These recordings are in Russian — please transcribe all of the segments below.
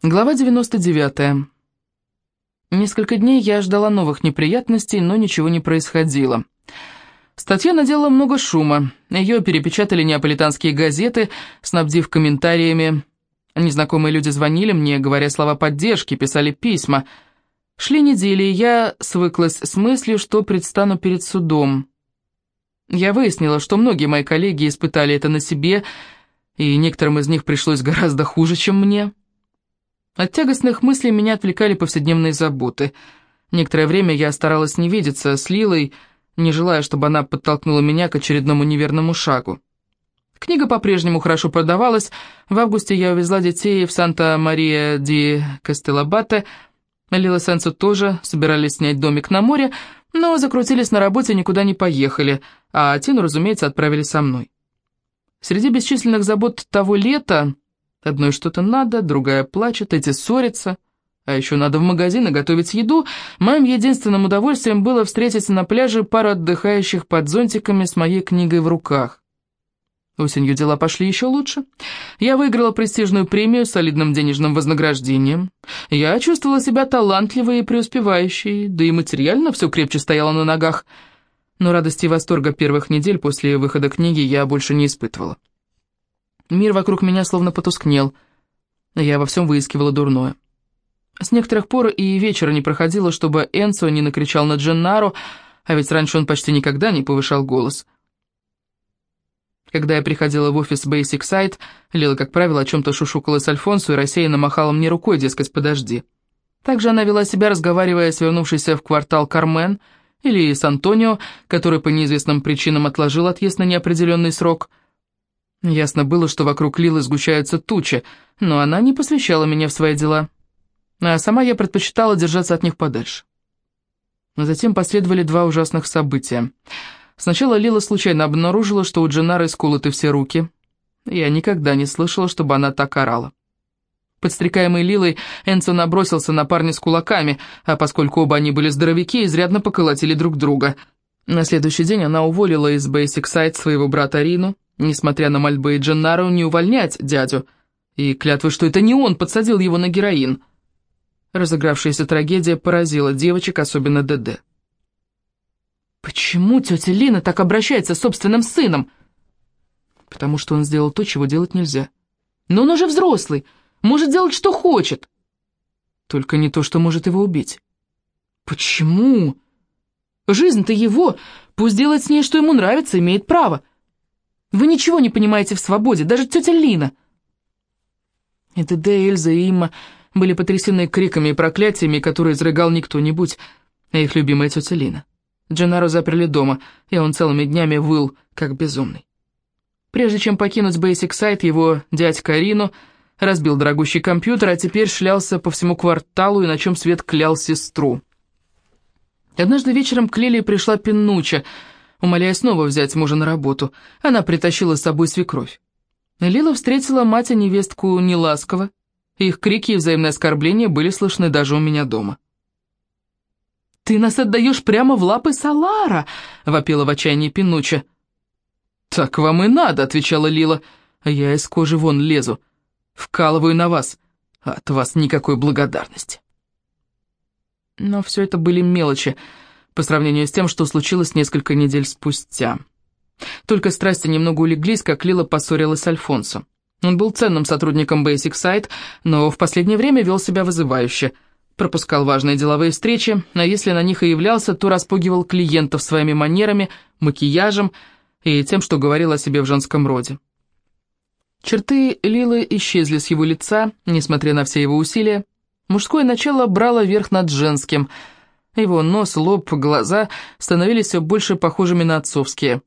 Глава 99. Несколько дней я ждала новых неприятностей, но ничего не происходило. Статья наделала много шума. Ее перепечатали неаполитанские газеты, снабдив комментариями. Незнакомые люди звонили мне, говоря слова поддержки, писали письма. Шли недели, и я свыклась с мыслью, что предстану перед судом. Я выяснила, что многие мои коллеги испытали это на себе, и некоторым из них пришлось гораздо хуже, чем мне. От тягостных мыслей меня отвлекали повседневные заботы. Некоторое время я старалась не видеться с Лилой, не желая, чтобы она подтолкнула меня к очередному неверному шагу. Книга по-прежнему хорошо продавалась. В августе я увезла детей в Санта-Мария-ди-Кастелабате. Лила Энцо тоже собирались снять домик на море, но закрутились на работе никуда не поехали, а Тину, разумеется, отправили со мной. Среди бесчисленных забот того лета Одной что-то надо, другая плачет, эти ссорятся. А еще надо в магазин и готовить еду. Моим единственным удовольствием было встретиться на пляже пару отдыхающих под зонтиками с моей книгой в руках. Осенью дела пошли еще лучше. Я выиграла престижную премию с солидным денежным вознаграждением. Я чувствовала себя талантливой и преуспевающей, да и материально все крепче стояла на ногах. Но радости и восторга первых недель после выхода книги я больше не испытывала. Мир вокруг меня словно потускнел. Я во всем выискивала дурное. С некоторых пор и вечера не проходило, чтобы Энцо не накричал на Дженнару, а ведь раньше он почти никогда не повышал голос. Когда я приходила в офис Basic Site, Лила, как правило, о чем-то шушукалась Альфонсу и рассеянно махала мне рукой, дескать, подожди. Также она вела себя, разговаривая с вернувшейся в квартал Кармен или с Антонио, который по неизвестным причинам отложил отъезд на неопределенный срок – Ясно было, что вокруг Лилы сгущаются тучи, но она не посвящала меня в свои дела. А сама я предпочитала держаться от них подальше. Но затем последовали два ужасных события. Сначала Лила случайно обнаружила, что у Дженары сколоты все руки. Я никогда не слышала, чтобы она так орала. Подстрекаемый Лилой, Энцо набросился на парня с кулаками, а поскольку оба они были здоровяки, изрядно поколотили друг друга. На следующий день она уволила из Basic Site своего брата Рину, несмотря на мольбы Дженнаро не увольнять дядю, и клятвы, что это не он подсадил его на героин. Разыгравшаяся трагедия поразила девочек, особенно ДД. «Почему тетя Лина так обращается с собственным сыном?» «Потому что он сделал то, чего делать нельзя. Но он уже взрослый, может делать, что хочет. Только не то, что может его убить». «Почему?» «Жизнь-то его, пусть делает с ней, что ему нравится, имеет право. Вы ничего не понимаете в свободе, даже тетя Лина!» И ДД, Эльза и Имма были потрясены криками и проклятиями, которые изрыгал не кто-нибудь, а их любимая тетя Лина. Дженаро заперли дома, и он целыми днями выл, как безумный. Прежде чем покинуть Basic Site, его дядька Рино разбил дорогущий компьютер, а теперь шлялся по всему кварталу и на чем свет клял сестру. Однажды вечером к Лилии пришла Пиннуча — умоляя снова взять мужа на работу. Она притащила с собой свекровь. Лила встретила мать и невестку неласково. Их крики и взаимные оскорбления были слышны даже у меня дома. «Ты нас отдаешь прямо в лапы Салара!» — вопила в отчаянии Пинуча. «Так вам и надо!» — отвечала Лила. «А я из кожи вон лезу. Вкалываю на вас. От вас никакой благодарности». Но все это были мелочи по сравнению с тем, что случилось несколько недель спустя. Только страсти немного улеглись, как Лила поссорилась с Альфонсо. Он был ценным сотрудником Basic Site, но в последнее время вел себя вызывающе. Пропускал важные деловые встречи, а если на них и являлся, то распугивал клиентов своими манерами, макияжем и тем, что говорил о себе в женском роде. Черты Лилы исчезли с его лица, несмотря на все его усилия. Мужское начало брало верх над женским – его нос, лоб, глаза становились все больше похожими на отцовские.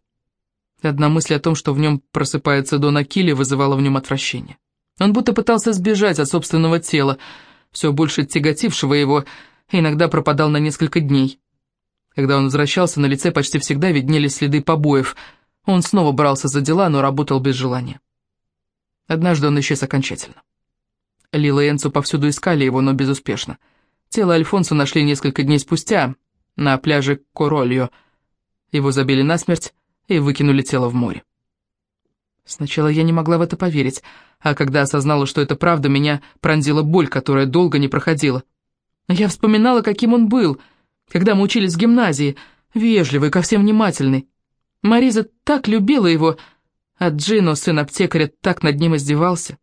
Одна мысль о том, что в нем просыпается Дон Акили, вызывала в нем отвращение. Он будто пытался сбежать от собственного тела, все больше тяготившего его, иногда пропадал на несколько дней. Когда он возвращался, на лице почти всегда виднелись следы побоев. Он снова брался за дела, но работал без желания. Однажды он исчез окончательно. Лила и Энцу повсюду искали его, но безуспешно. Тело Альфонсо нашли несколько дней спустя на пляже Корольо. Его забили насмерть и выкинули тело в море. Сначала я не могла в это поверить, а когда осознала, что это правда, меня пронзила боль, которая долго не проходила. Я вспоминала, каким он был, когда мы учились в гимназии, вежливый, ко всем внимательный. Мариза так любила его, а Джино, сын аптекаря, так над ним издевался.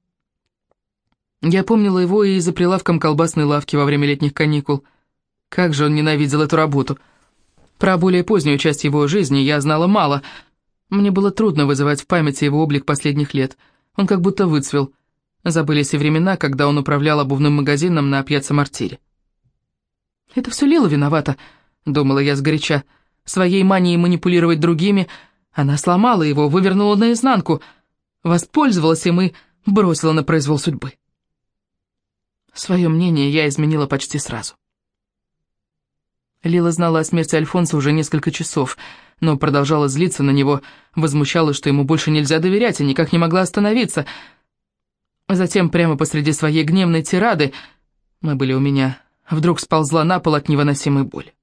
Я помнила его и за прилавком колбасной лавки во время летних каникул. Как же он ненавидел эту работу. Про более позднюю часть его жизни я знала мало. Мне было трудно вызывать в памяти его облик последних лет. Он как будто выцвел. Забылись и времена, когда он управлял обувным магазином на пьяцца-мартире. «Это все Лила виновата», — думала я сгоряча. Своей манией манипулировать другими она сломала его, вывернула наизнанку, воспользовалась им и бросила на произвол судьбы. Свое мнение я изменила почти сразу. Лила знала о смерти Альфонса уже несколько часов, но продолжала злиться на него, возмущалась, что ему больше нельзя доверять, и никак не могла остановиться. Затем прямо посреди своей гневной тирады, мы были у меня, вдруг сползла на пол от невыносимой боли.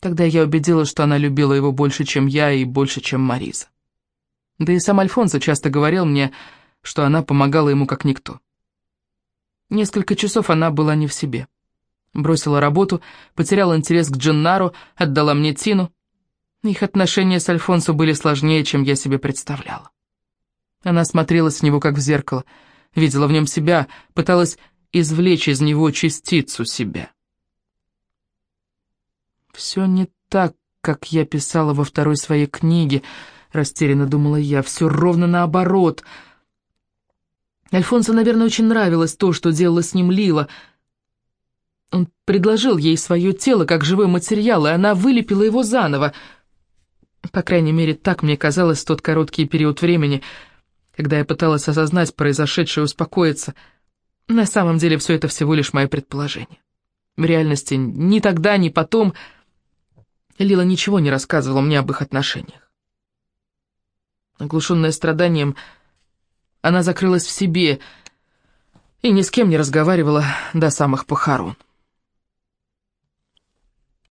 Тогда я убедилась, что она любила его больше, чем я, и больше, чем Мариза. Да и сам Альфонсо часто говорил мне, что она помогала ему как никто. Несколько часов она была не в себе. Бросила работу, потеряла интерес к Дженнару, отдала мне Тину. Их отношения с Альфонсо были сложнее, чем я себе представляла. Она смотрелась в него, как в зеркало, видела в нем себя, пыталась извлечь из него частицу себя. «Все не так, как я писала во второй своей книге», — растерянно думала я, — «все ровно наоборот». Альфонсо, наверное, очень нравилось то, что делала с ним Лила. Он предложил ей свое тело как живой материал, и она вылепила его заново. По крайней мере, так мне казалось тот короткий период времени, когда я пыталась осознать произошедшее и успокоиться. На самом деле все это всего лишь мое предположение. В реальности ни тогда, ни потом Лила ничего не рассказывала мне об их отношениях. Оглушенная страданием, она закрылась в себе и ни с кем не разговаривала до самых похорон.